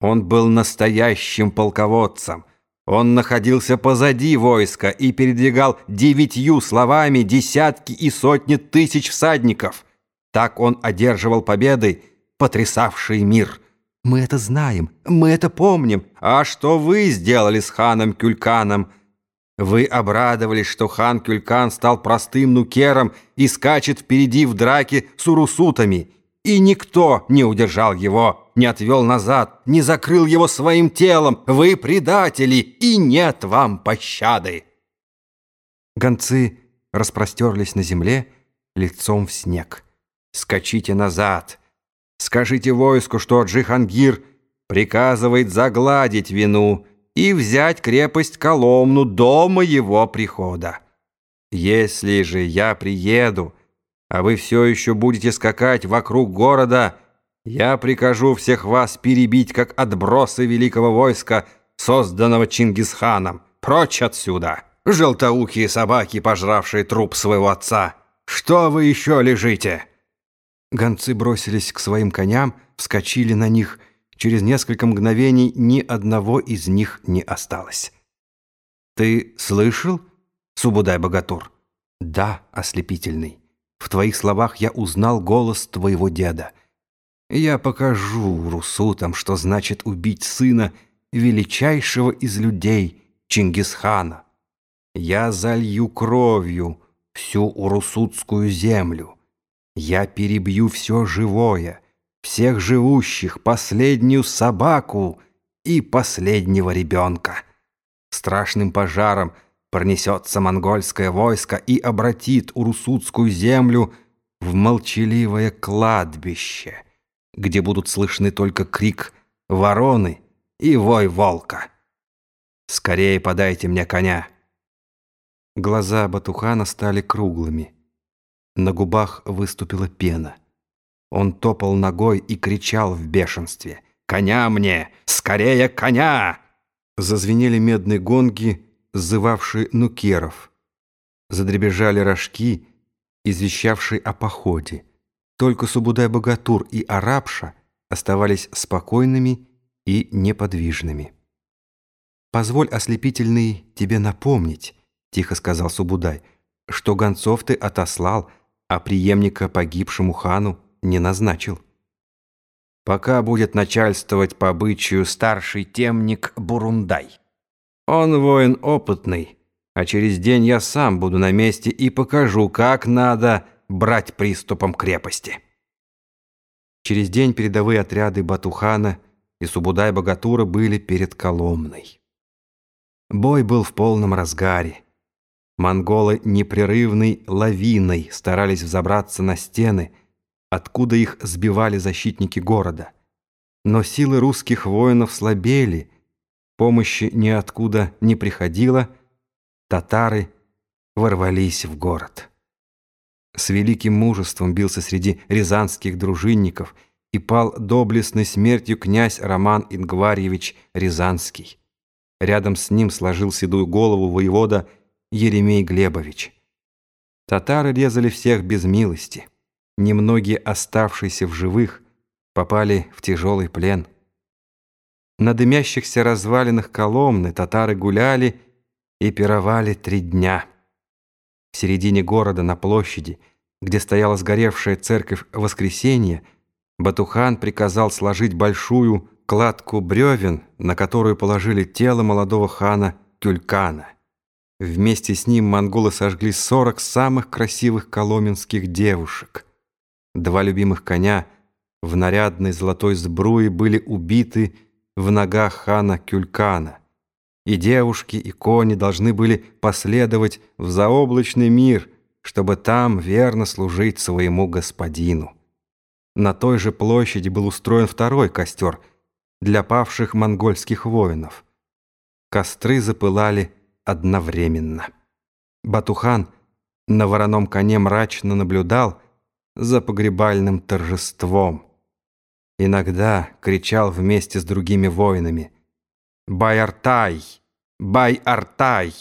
Он был настоящим полководцем. Он находился позади войска и передвигал девятью словами десятки и сотни тысяч всадников. Так он одерживал победы, потрясавшие мир. Мы это знаем, мы это помним. А что вы сделали с ханом Кюльканом? Вы обрадовались, что хан Кюлькан стал простым нукером и скачет впереди в драке с урусутами. И никто не удержал его, не отвел назад, не закрыл его своим телом. Вы предатели, и нет вам пощады. Гонцы распростерлись на земле лицом в снег. «Скачите назад! Скажите войску, что Джихангир приказывает загладить вину» и взять крепость Коломну до моего прихода. Если же я приеду, а вы все еще будете скакать вокруг города, я прикажу всех вас перебить, как отбросы великого войска, созданного Чингисханом. Прочь отсюда, желтоухие собаки, пожравшие труп своего отца. Что вы еще лежите?» Гонцы бросились к своим коням, вскочили на них — Через несколько мгновений ни одного из них не осталось. «Ты слышал, Субудай-богатур?» «Да, ослепительный. В твоих словах я узнал голос твоего деда. Я покажу русутам, что значит убить сына величайшего из людей, Чингисхана. Я залью кровью всю урусутскую землю. Я перебью все живое» всех живущих, последнюю собаку и последнего ребенка. Страшным пожаром пронесется монгольское войско и обратит урусутскую землю в молчаливое кладбище, где будут слышны только крик вороны и вой волка. «Скорее подайте мне коня!» Глаза Батухана стали круглыми. На губах выступила пена. Он топал ногой и кричал в бешенстве. «Коня мне! Скорее коня!» Зазвенели медные гонги, зывавшие нукеров. Задребежали рожки, извещавшие о походе. Только Субудай-Богатур и Арабша оставались спокойными и неподвижными. «Позволь, ослепительный, тебе напомнить», — тихо сказал Субудай, «что гонцов ты отослал, а преемника погибшему хану не назначил. Пока будет начальствовать по обычаю старший темник Бурундай. Он воин опытный, а через день я сам буду на месте и покажу, как надо брать приступом крепости. Через день передовые отряды Батухана и Субудай-Богатура были перед Коломной. Бой был в полном разгаре. Монголы непрерывной лавиной старались взобраться на стены, откуда их сбивали защитники города. Но силы русских воинов слабели, помощи ниоткуда не приходило, татары ворвались в город. С великим мужеством бился среди рязанских дружинников и пал доблестной смертью князь Роман Ингварьевич Рязанский. Рядом с ним сложил седую голову воевода Еремей Глебович. Татары резали всех без милости немногие оставшиеся в живых попали в тяжелый плен. На дымящихся развалинах Коломны татары гуляли и пировали три дня. В середине города, на площади, где стояла сгоревшая церковь Воскресения, Батухан приказал сложить большую кладку бревен, на которую положили тело молодого хана Тюлькана. Вместе с ним монголы сожгли сорок самых красивых коломенских девушек – Два любимых коня в нарядной золотой сбруе были убиты в ногах хана Кюлькана. И девушки, и кони должны были последовать в заоблачный мир, чтобы там верно служить своему господину. На той же площади был устроен второй костер для павших монгольских воинов. Костры запылали одновременно. Батухан на вороном коне мрачно наблюдал, за погребальным торжеством. Иногда кричал вместе с другими воинами «Бай-Артай! Бай-Артай!»